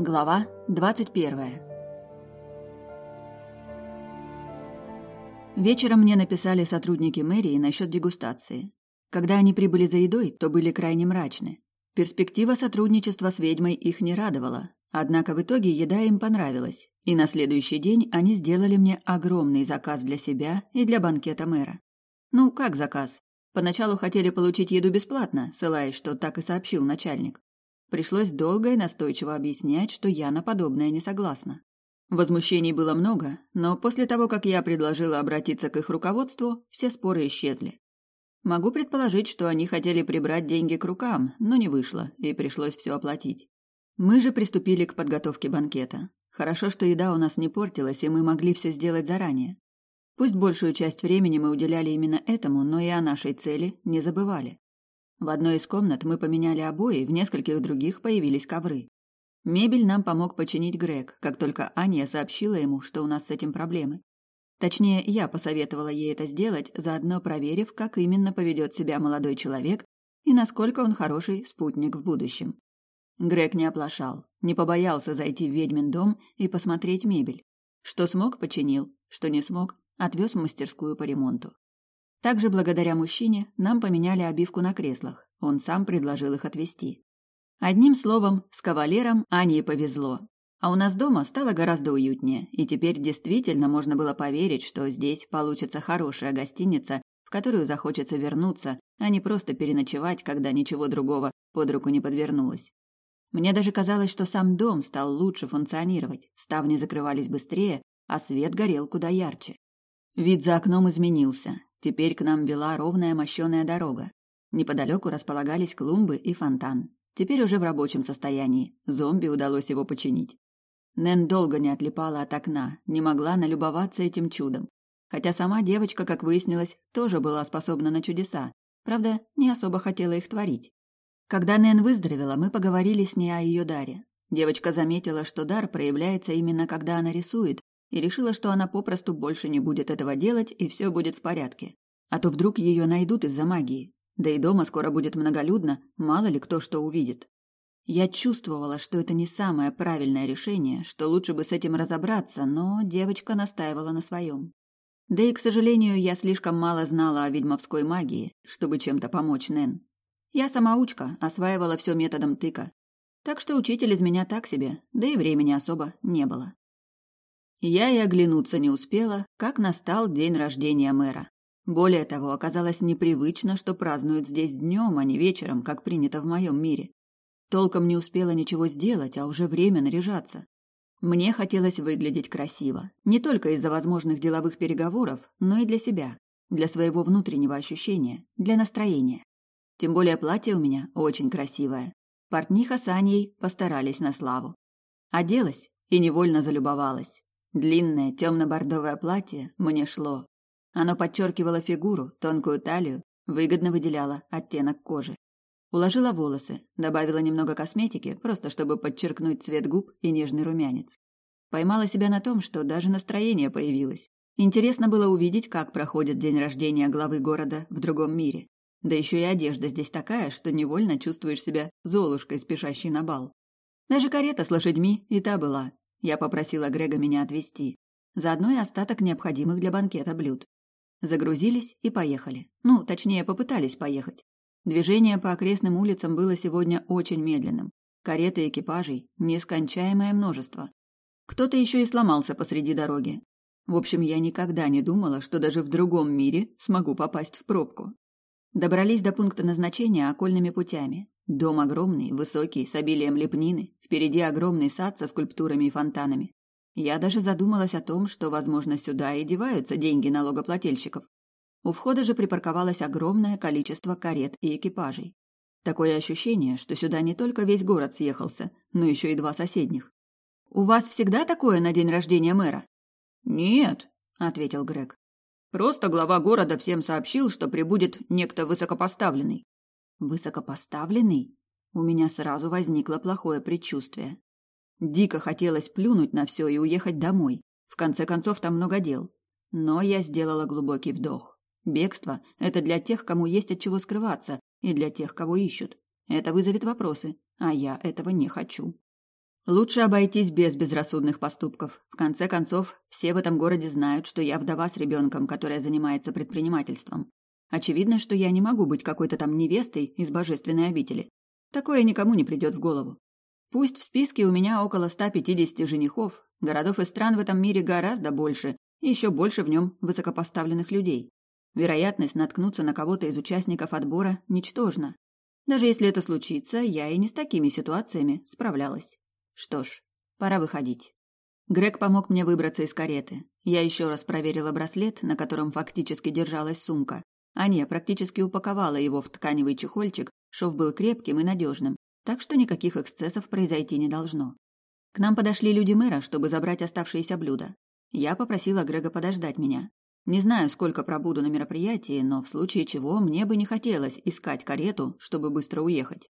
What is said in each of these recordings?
Глава 21. Вечером мне написали сотрудники мэрии насчет дегустации. Когда они прибыли за едой, то были крайне мрачны. Перспектива сотрудничества с ведьмой их не радовала. Однако в итоге еда им понравилась, и на следующий день они сделали мне огромный заказ для себя и для банкета мэра. Ну, как заказ? Поначалу хотели получить еду бесплатно, ссылаясь, что так и сообщил начальник. Пришлось долго и настойчиво объяснять, что я на подобное не согласна. Возмущений было много, но после того, как я предложила обратиться к их руководству, все споры исчезли. Могу предположить, что они хотели прибрать деньги к рукам, но не вышло, и пришлось все оплатить. Мы же приступили к подготовке банкета. Хорошо, что еда у нас не портилась, и мы могли все сделать заранее. Пусть большую часть времени мы уделяли именно этому, но и о нашей цели не забывали. В одной из комнат мы поменяли обои, в нескольких других появились ковры. Мебель нам помог починить Грег, как только Аня сообщила ему, что у нас с этим проблемы. Точнее, я посоветовала ей это сделать, заодно проверив, как именно поведет себя молодой человек и насколько он хороший спутник в будущем. Грег не оплошал, не побоялся зайти в ведьмин дом и посмотреть мебель. Что смог, починил, что не смог, отвез в мастерскую по ремонту. Также благодаря мужчине нам поменяли обивку на креслах. Он сам предложил их отвезти. Одним словом, с кавалером Ане повезло. А у нас дома стало гораздо уютнее, и теперь действительно можно было поверить, что здесь получится хорошая гостиница, в которую захочется вернуться, а не просто переночевать, когда ничего другого под руку не подвернулось. Мне даже казалось, что сам дом стал лучше функционировать, ставни закрывались быстрее, а свет горел куда ярче. Вид за окном изменился, Теперь к нам вела ровная мощеная дорога. Неподалеку располагались клумбы и фонтан. Теперь уже в рабочем состоянии. Зомби удалось его починить. Нэн долго не отлипала от окна, не могла налюбоваться этим чудом. Хотя сама девочка, как выяснилось, тоже была способна на чудеса. Правда, не особо хотела их творить. Когда Нэн выздоровела, мы поговорили с ней о ее даре. Девочка заметила, что дар проявляется именно когда она рисует, и решила, что она попросту больше не будет этого делать, и все будет в порядке. А то вдруг ее найдут из-за магии. Да и дома скоро будет многолюдно, мало ли кто что увидит. Я чувствовала, что это не самое правильное решение, что лучше бы с этим разобраться, но девочка настаивала на своем. Да и, к сожалению, я слишком мало знала о ведьмовской магии, чтобы чем-то помочь Нэн. Я самоучка, осваивала все методом тыка. Так что учитель из меня так себе, да и времени особо не было. Я и оглянуться не успела, как настал день рождения мэра. Более того, оказалось непривычно, что празднуют здесь днем, а не вечером, как принято в моем мире. Толком не успела ничего сделать, а уже время наряжаться. Мне хотелось выглядеть красиво, не только из-за возможных деловых переговоров, но и для себя, для своего внутреннего ощущения, для настроения. Тем более платье у меня очень красивое. Портниха с Аней постарались на славу. Оделась и невольно залюбовалась. Длинное темно-бордовое платье мне шло. Оно подчеркивало фигуру, тонкую талию, выгодно выделяло оттенок кожи. Уложила волосы, добавила немного косметики, просто чтобы подчеркнуть цвет губ и нежный румянец. Поймала себя на том, что даже настроение появилось. Интересно было увидеть, как проходит день рождения главы города в другом мире. Да еще и одежда здесь такая, что невольно чувствуешь себя золушкой, спешащей на бал. Даже карета с лошадьми и та была, я попросила Грега меня отвезти. Заодно и остаток необходимых для банкета блюд. Загрузились и поехали. Ну, точнее, попытались поехать. Движение по окрестным улицам было сегодня очень медленным. Кареты и экипажей – нескончаемое множество. Кто-то еще и сломался посреди дороги. В общем, я никогда не думала, что даже в другом мире смогу попасть в пробку. Добрались до пункта назначения окольными путями. Дом огромный, высокий, с обилием лепнины, впереди огромный сад со скульптурами и фонтанами. Я даже задумалась о том, что, возможно, сюда и деваются деньги налогоплательщиков. У входа же припарковалось огромное количество карет и экипажей. Такое ощущение, что сюда не только весь город съехался, но еще и два соседних. «У вас всегда такое на день рождения мэра?» «Нет», — ответил Грег. «Просто глава города всем сообщил, что прибудет некто высокопоставленный. Высокопоставленный? У меня сразу возникло плохое предчувствие. Дико хотелось плюнуть на все и уехать домой. В конце концов, там много дел. Но я сделала глубокий вдох. Бегство – это для тех, кому есть от чего скрываться, и для тех, кого ищут. Это вызовет вопросы, а я этого не хочу. Лучше обойтись без безрассудных поступков. В конце концов, все в этом городе знают, что я вдова с ребенком, которая занимается предпринимательством. Очевидно, что я не могу быть какой-то там невестой из божественной обители. Такое никому не придет в голову. Пусть в списке у меня около 150 женихов, городов и стран в этом мире гораздо больше, и еще больше в нем высокопоставленных людей. Вероятность наткнуться на кого-то из участников отбора ничтожна. Даже если это случится, я и не с такими ситуациями справлялась. Что ж, пора выходить. Грег помог мне выбраться из кареты. Я еще раз проверила браслет, на котором фактически держалась сумка. Аня практически упаковала его в тканевый чехольчик, шов был крепким и надежным, так что никаких эксцессов произойти не должно. К нам подошли люди мэра, чтобы забрать оставшиеся блюда. Я попросила Грега подождать меня. Не знаю, сколько пробуду на мероприятии, но в случае чего мне бы не хотелось искать карету, чтобы быстро уехать.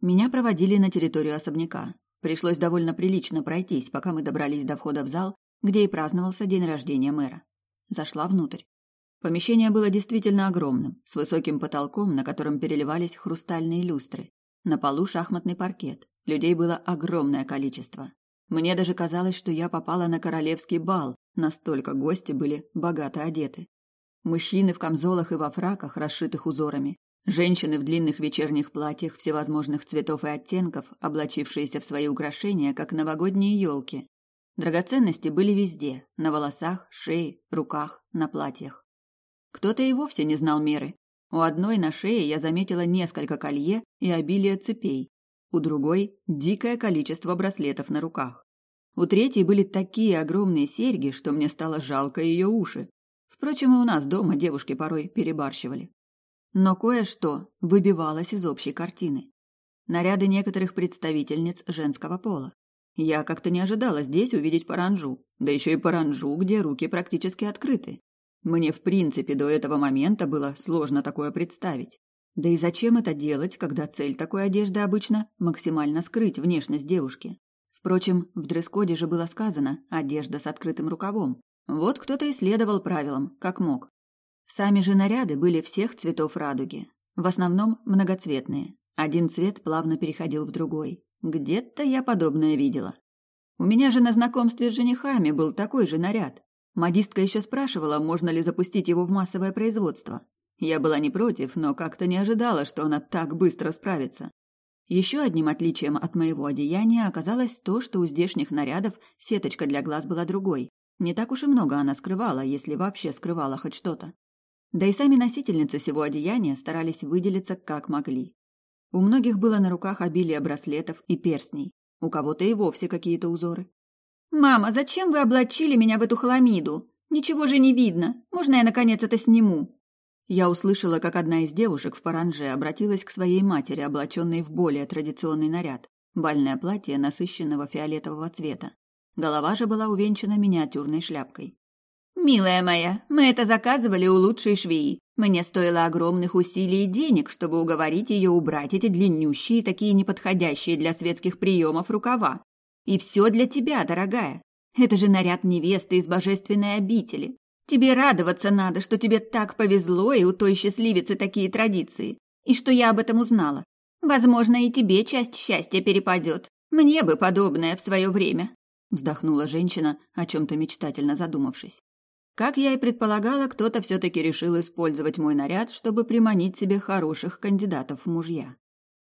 Меня проводили на территорию особняка. Пришлось довольно прилично пройтись, пока мы добрались до входа в зал, где и праздновался день рождения мэра. Зашла внутрь. Помещение было действительно огромным, с высоким потолком, на котором переливались хрустальные люстры. На полу шахматный паркет. Людей было огромное количество. Мне даже казалось, что я попала на королевский бал, настолько гости были богато одеты. Мужчины в камзолах и во фраках, расшитых узорами, женщины в длинных вечерних платьях всевозможных цветов и оттенков, облачившиеся в свои украшения, как новогодние елки. Драгоценности были везде – на волосах, шее, руках, на платьях. Кто-то и вовсе не знал меры. У одной на шее я заметила несколько колье и обилие цепей, у другой – дикое количество браслетов на руках. У третьей были такие огромные серьги, что мне стало жалко ее уши. Впрочем, и у нас дома девушки порой перебарщивали. Но кое-что выбивалось из общей картины. Наряды некоторых представительниц женского пола. Я как-то не ожидала здесь увидеть паранжу, да еще и паранжу, где руки практически открыты. Мне в принципе до этого момента было сложно такое представить. Да и зачем это делать, когда цель такой одежды обычно максимально скрыть внешность девушки? Впрочем, в дресс-коде же было сказано «одежда с открытым рукавом». Вот кто-то и следовал правилам, как мог. Сами же наряды были всех цветов радуги. В основном многоцветные. Один цвет плавно переходил в другой. Где-то я подобное видела. У меня же на знакомстве с женихами был такой же наряд. Модистка еще спрашивала, можно ли запустить его в массовое производство. Я была не против, но как-то не ожидала, что она так быстро справится. Еще одним отличием от моего одеяния оказалось то, что у здешних нарядов сеточка для глаз была другой. Не так уж и много она скрывала, если вообще скрывала хоть что-то. Да и сами носительницы всего одеяния старались выделиться как могли. У многих было на руках обилие браслетов и перстней, у кого-то и вовсе какие-то узоры. «Мама, зачем вы облачили меня в эту хламиду? Ничего же не видно. Можно я, наконец, это сниму?» Я услышала, как одна из девушек в паранже обратилась к своей матери, облаченной в более традиционный наряд – бальное платье насыщенного фиолетового цвета. Голова же была увенчана миниатюрной шляпкой. «Милая моя, мы это заказывали у лучшей швеи. Мне стоило огромных усилий и денег, чтобы уговорить ее убрать эти длиннющие, такие неподходящие для светских приемов рукава. И все для тебя, дорогая. Это же наряд невесты из божественной обители. Тебе радоваться надо, что тебе так повезло, и у той счастливицы такие традиции, и что я об этом узнала. Возможно, и тебе часть счастья перепадет. Мне бы подобное в свое время», — вздохнула женщина, о чем-то мечтательно задумавшись. Как я и предполагала, кто-то все-таки решил использовать мой наряд, чтобы приманить себе хороших кандидатов в мужья.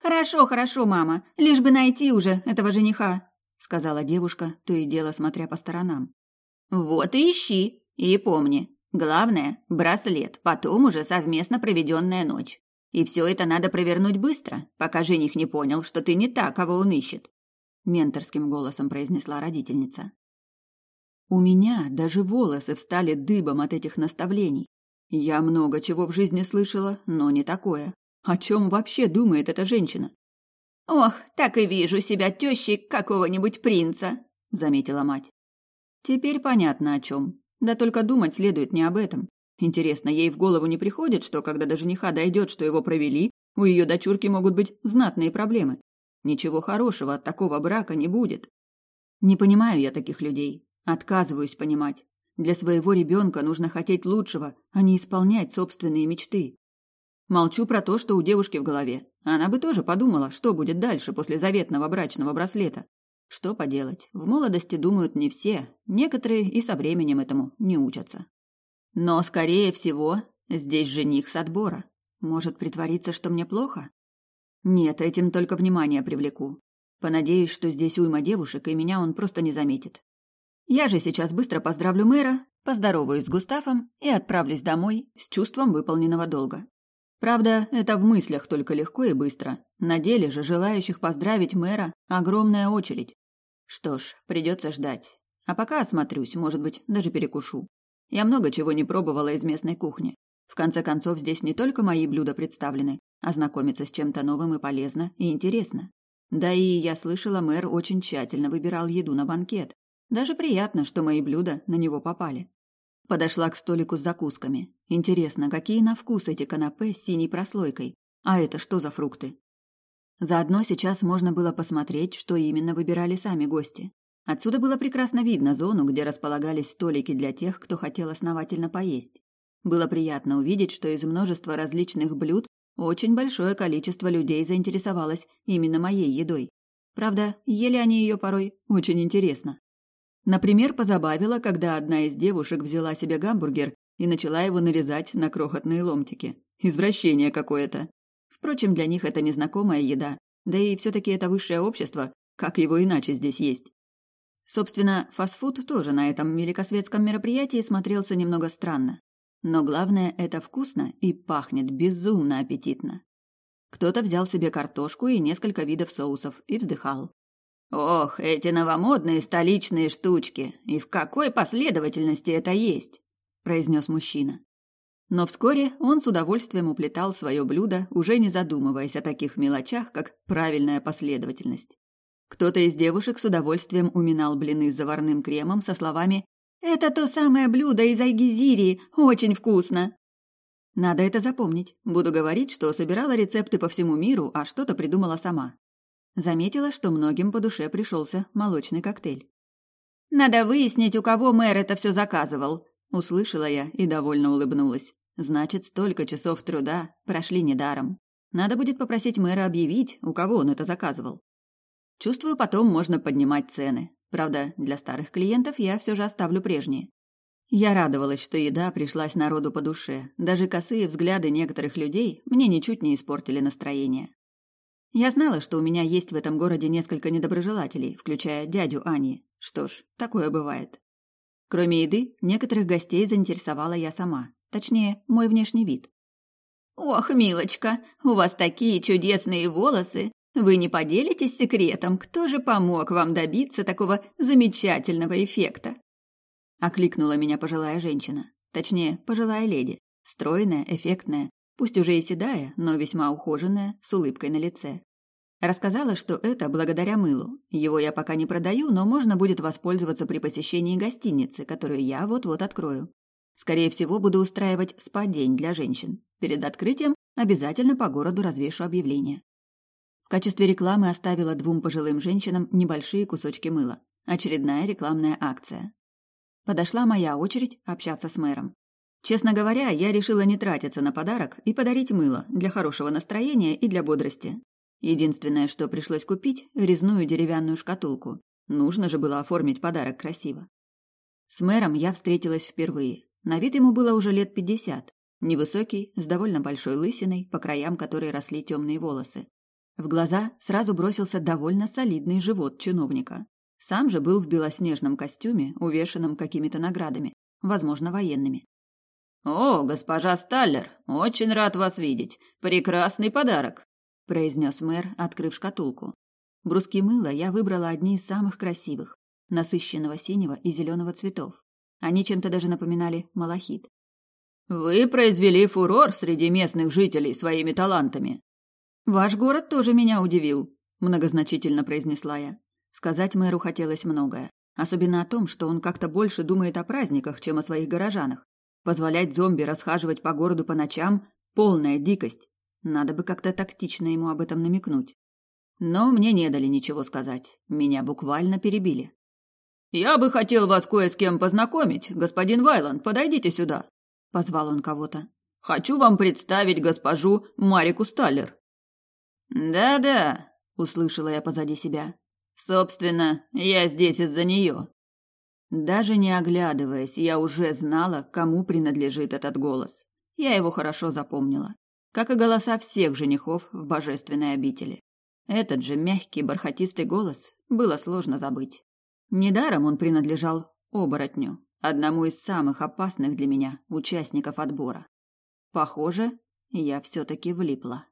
«Хорошо, хорошо, мама, лишь бы найти уже этого жениха», — сказала девушка, то и дело смотря по сторонам. «Вот и ищи», и помни, главное – браслет, потом уже совместно проведенная ночь. И все это надо провернуть быстро, пока жених не понял, что ты не та, кого он ищет. Менторским голосом произнесла родительница. У меня даже волосы встали дыбом от этих наставлений. Я много чего в жизни слышала, но не такое. О чем вообще думает эта женщина? «Ох, так и вижу себя тещей какого-нибудь принца», — заметила мать. Теперь понятно о чем. Да только думать следует не об этом. Интересно, ей в голову не приходит, что когда до жениха дойдет, что его провели, у ее дочурки могут быть знатные проблемы. Ничего хорошего от такого брака не будет. Не понимаю я таких людей. Отказываюсь понимать. Для своего ребенка нужно хотеть лучшего, а не исполнять собственные мечты. Молчу про то, что у девушки в голове. Она бы тоже подумала, что будет дальше после заветного брачного браслета. Что поделать, в молодости думают не все, некоторые и со временем этому не учатся. Но, скорее всего, здесь жених с отбора. Может притвориться, что мне плохо? Нет, этим только внимание привлеку. Понадеюсь, что здесь уйма девушек, и меня он просто не заметит. Я же сейчас быстро поздравлю мэра, поздороваюсь с Густавом и отправлюсь домой с чувством выполненного долга. Правда, это в мыслях только легко и быстро. На деле же желающих поздравить мэра огромная очередь. Что ж, придется ждать. А пока осмотрюсь, может быть, даже перекушу. Я много чего не пробовала из местной кухни. В конце концов, здесь не только мои блюда представлены, а знакомиться с чем-то новым и полезно, и интересно. Да и я слышала, мэр очень тщательно выбирал еду на банкет. Даже приятно, что мои блюда на него попали. Подошла к столику с закусками. Интересно, какие на вкус эти канапе с синей прослойкой? А это что за фрукты? Заодно сейчас можно было посмотреть, что именно выбирали сами гости. Отсюда было прекрасно видно зону, где располагались столики для тех, кто хотел основательно поесть. Было приятно увидеть, что из множества различных блюд очень большое количество людей заинтересовалось именно моей едой. Правда, ели они ее порой очень интересно. Например, позабавило, когда одна из девушек взяла себе гамбургер и начала его нарезать на крохотные ломтики. Извращение какое-то. Впрочем, для них это незнакомая еда, да и все-таки это высшее общество, как его иначе здесь есть. Собственно, фастфуд тоже на этом великосветском мероприятии смотрелся немного странно. Но главное, это вкусно и пахнет безумно аппетитно. Кто-то взял себе картошку и несколько видов соусов и вздыхал. Ох, эти новомодные столичные штучки, и в какой последовательности это есть, произнес мужчина. Но вскоре он с удовольствием уплетал свое блюдо, уже не задумываясь о таких мелочах, как правильная последовательность. Кто-то из девушек с удовольствием уминал блины с заварным кремом со словами «Это то самое блюдо из Айгизирии, очень вкусно!» Надо это запомнить. Буду говорить, что собирала рецепты по всему миру, а что-то придумала сама. Заметила, что многим по душе пришелся молочный коктейль. «Надо выяснить, у кого мэр это все заказывал», — услышала я и довольно улыбнулась. «Значит, столько часов труда прошли недаром. Надо будет попросить мэра объявить, у кого он это заказывал. Чувствую, потом можно поднимать цены. Правда, для старых клиентов я все же оставлю прежние. Я радовалась, что еда пришлась народу по душе. Даже косые взгляды некоторых людей мне ничуть не испортили настроение. Я знала, что у меня есть в этом городе несколько недоброжелателей, включая дядю Ани. Что ж, такое бывает. Кроме еды, некоторых гостей заинтересовала я сама. Точнее, мой внешний вид. «Ох, милочка, у вас такие чудесные волосы! Вы не поделитесь секретом, кто же помог вам добиться такого замечательного эффекта?» Окликнула меня пожилая женщина. Точнее, пожилая леди. Стройная, эффектная, пусть уже и седая, но весьма ухоженная, с улыбкой на лице. Рассказала, что это благодаря мылу. Его я пока не продаю, но можно будет воспользоваться при посещении гостиницы, которую я вот-вот открою. Скорее всего, буду устраивать спа-день для женщин. Перед открытием обязательно по городу развешу объявление. В качестве рекламы оставила двум пожилым женщинам небольшие кусочки мыла. Очередная рекламная акция. Подошла моя очередь общаться с мэром. Честно говоря, я решила не тратиться на подарок и подарить мыло для хорошего настроения и для бодрости. Единственное, что пришлось купить – резную деревянную шкатулку. Нужно же было оформить подарок красиво. С мэром я встретилась впервые. На вид ему было уже лет пятьдесят. Невысокий, с довольно большой лысиной, по краям которой росли темные волосы. В глаза сразу бросился довольно солидный живот чиновника. Сам же был в белоснежном костюме, увешанном какими-то наградами, возможно, военными. «О, госпожа Сталлер, очень рад вас видеть. Прекрасный подарок», – произнес мэр, открыв шкатулку. Бруски мыла я выбрала одни из самых красивых, насыщенного синего и зеленого цветов. Они чем-то даже напоминали малахит. «Вы произвели фурор среди местных жителей своими талантами». «Ваш город тоже меня удивил», – многозначительно произнесла я. Сказать мэру хотелось многое, особенно о том, что он как-то больше думает о праздниках, чем о своих горожанах. Позволять зомби расхаживать по городу по ночам – полная дикость. Надо бы как-то тактично ему об этом намекнуть. Но мне не дали ничего сказать. Меня буквально перебили. «Я бы хотел вас кое с кем познакомить. Господин Вайланд, подойдите сюда», – позвал он кого-то. «Хочу вам представить госпожу Марику Сталлер». «Да-да», – услышала я позади себя. Собственно, я здесь из-за нее. Даже не оглядываясь, я уже знала, кому принадлежит этот голос. Я его хорошо запомнила, как и голоса всех женихов в божественной обители. Этот же мягкий, бархатистый голос было сложно забыть. Недаром он принадлежал оборотню, одному из самых опасных для меня участников отбора. Похоже, я все-таки влипла.